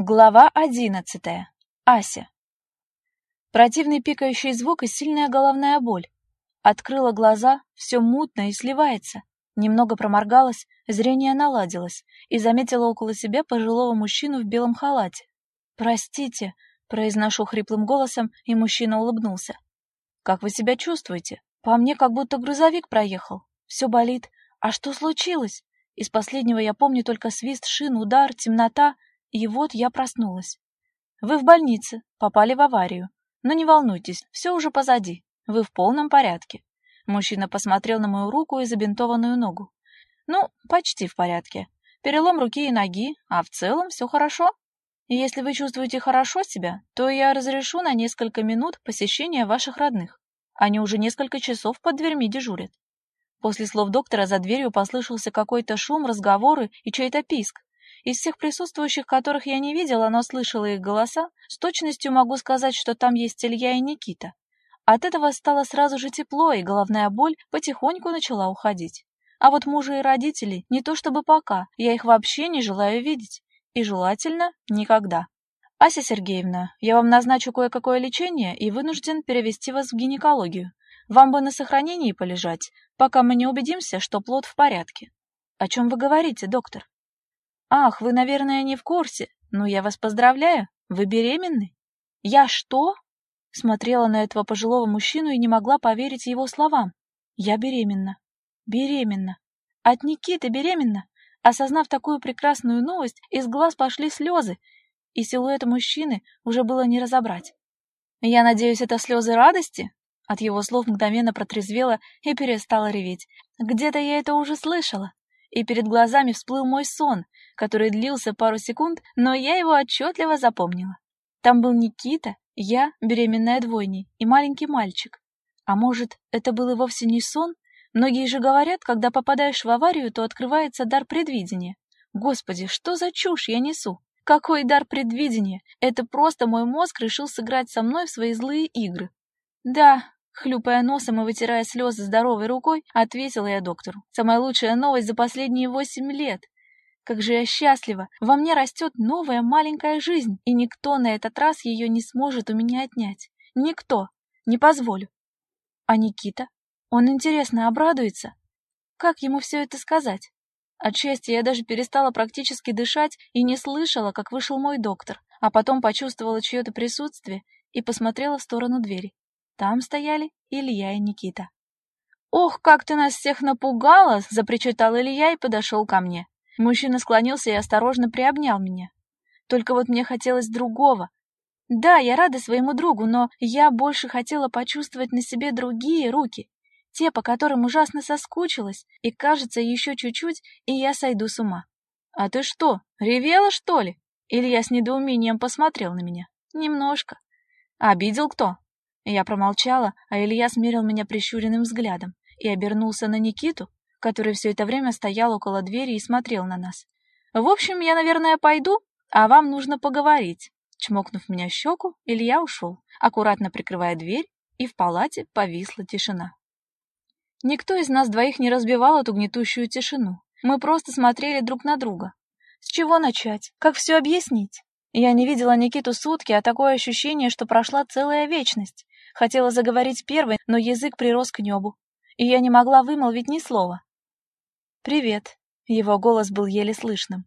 Глава одиннадцатая. Ася. Противный пикающий звук и сильная головная боль. Открыла глаза, все мутно и сливается. Немного проморгалась, зрение наладилось и заметила около себя пожилого мужчину в белом халате. «Простите», — произношу хриплым голосом, и мужчина улыбнулся. «Как вы себя чувствуете? По мне как будто грузовик проехал. Все болит. А что случилось?» Из последнего я помню только свист шин, удар, темнота — и вот я проснулась. Вы в больнице, попали в аварию. Но не волнуйтесь, все уже позади. Вы в полном порядке. Мужчина посмотрел на мою руку и забинтованную ногу. Ну, почти в порядке. Перелом руки и ноги, а в целом все хорошо. И если вы чувствуете хорошо себя, то я разрешу на несколько минут посещение ваших родных. Они уже несколько часов под дверьми дежурят. После слов доктора за дверью послышался какой-то шум, разговоры и чей-то писк. Из всех присутствующих, которых я не видела, но слышала их голоса, с точностью могу сказать, что там есть Илья и Никита. От этого стало сразу же тепло, и головная боль потихоньку начала уходить. А вот мужа и родителей не то чтобы пока, я их вообще не желаю видеть. И желательно никогда. Ася Сергеевна, я вам назначу кое-какое лечение и вынужден перевести вас в гинекологию. Вам бы на сохранении полежать, пока мы не убедимся, что плод в порядке. О чем вы говорите, доктор? Ах, вы, наверное, не в курсе. Ну, я вас поздравляю. Вы беременны? Я что? Смотрела на этого пожилого мужчину и не могла поверить его словам. Я беременна. Беременна. От Никиты беременна. Осознав такую прекрасную новость, из глаз пошли слезы, и силуэта мужчины уже было не разобрать. Я надеюсь, это слезы радости? От его слов мгновенно протрезвела и перестала реветь. Где-то я это уже слышала. И перед глазами всплыл мой сон, который длился пару секунд, но я его отчетливо запомнила. Там был Никита, я, беременная двойней, и маленький мальчик. А может, это был и вовсе не сон? Многие же говорят, когда попадаешь в аварию, то открывается дар предвидения. Господи, что за чушь я несу? Какой дар предвидения? Это просто мой мозг решил сыграть со мной в свои злые игры. Да, хлюпая носом и вытирая слезы здоровой рукой, ответила я доктору. Самая лучшая новость за последние восемь лет. Как же я счастлива! Во мне растет новая маленькая жизнь, и никто на этот раз ее не сможет у меня отнять. Никто. Не позволю. А Никита? Он, интересно, обрадуется? Как ему все это сказать? От счастья я даже перестала практически дышать и не слышала, как вышел мой доктор, а потом почувствовала чье-то присутствие и посмотрела в сторону двери. Там стояли Илья и Никита. «Ох, как ты нас всех напугала!» — запричитал Илья и подошел ко мне. Мужчина склонился и осторожно приобнял меня. Только вот мне хотелось другого. Да, я рада своему другу, но я больше хотела почувствовать на себе другие руки, те, по которым ужасно соскучилась, и, кажется, еще чуть-чуть, и я сойду с ума. «А ты что, ревела, что ли?» Илья с недоумением посмотрел на меня. «Немножко». «Обидел кто?» Я промолчала, а Илья смерил меня прищуренным взглядом и обернулся на Никиту, который все это время стоял около двери и смотрел на нас. «В общем, я, наверное, пойду, а вам нужно поговорить». Чмокнув меня в щеку, Илья ушел, аккуратно прикрывая дверь, и в палате повисла тишина. Никто из нас двоих не разбивал эту гнетущую тишину. Мы просто смотрели друг на друга. С чего начать? Как все объяснить? Я не видела Никиту сутки, а такое ощущение, что прошла целая вечность. Хотела заговорить первой, но язык прирос к небу, и я не могла вымолвить ни слова. «Привет!» — его голос был еле слышным.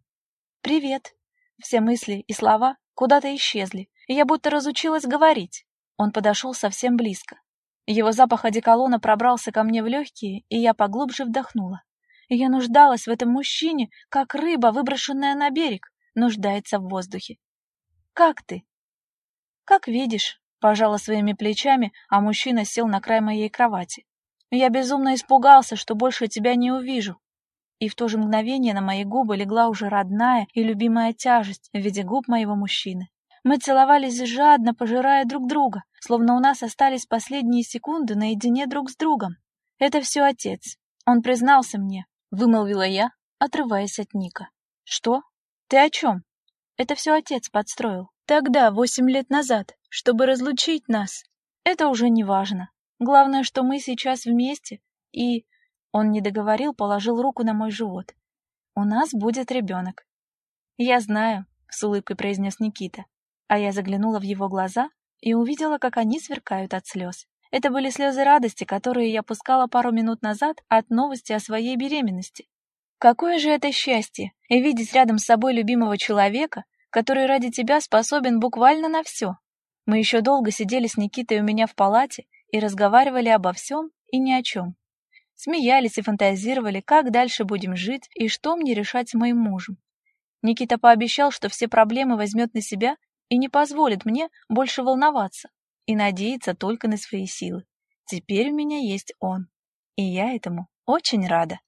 «Привет!» Все мысли и слова куда-то исчезли, и я будто разучилась говорить. Он подошел совсем близко. Его запах одеколона пробрался ко мне в легкие, и я поглубже вдохнула. Я нуждалась в этом мужчине, как рыба, выброшенная на берег, нуждается в воздухе. «Как ты?» «Как видишь», — пожала своими плечами, а мужчина сел на край моей кровати. «Я безумно испугался, что больше тебя не увижу и в то же мгновение на мои губы легла уже родная и любимая тяжесть в виде губ моего мужчины. Мы целовались жадно, пожирая друг друга, словно у нас остались последние секунды наедине друг с другом. Это все отец. Он признался мне, вымолвила я, отрываясь от Ника. Что? Ты о чем? Это все отец подстроил. Тогда, восемь лет назад, чтобы разлучить нас. Это уже не важно. Главное, что мы сейчас вместе, и он не договорил, положил руку на мой живот. У нас будет ребенок. Я знаю, с улыбкой произнес Никита. А я заглянула в его глаза и увидела, как они сверкают от слез. Это были слезы радости, которые я пускала пару минут назад от новости о своей беременности. Какое же это счастье видеть рядом с собой любимого человека, который ради тебя способен буквально на все. Мы еще долго сидели с Никитой у меня в палате и разговаривали обо всем и ни о чем. Смеялись и фантазировали, как дальше будем жить и что мне решать с моим мужем. Никита пообещал, что все проблемы возьмет на себя и не позволит мне больше волноваться и надеяться только на свои силы. Теперь у меня есть он, и я этому очень рада.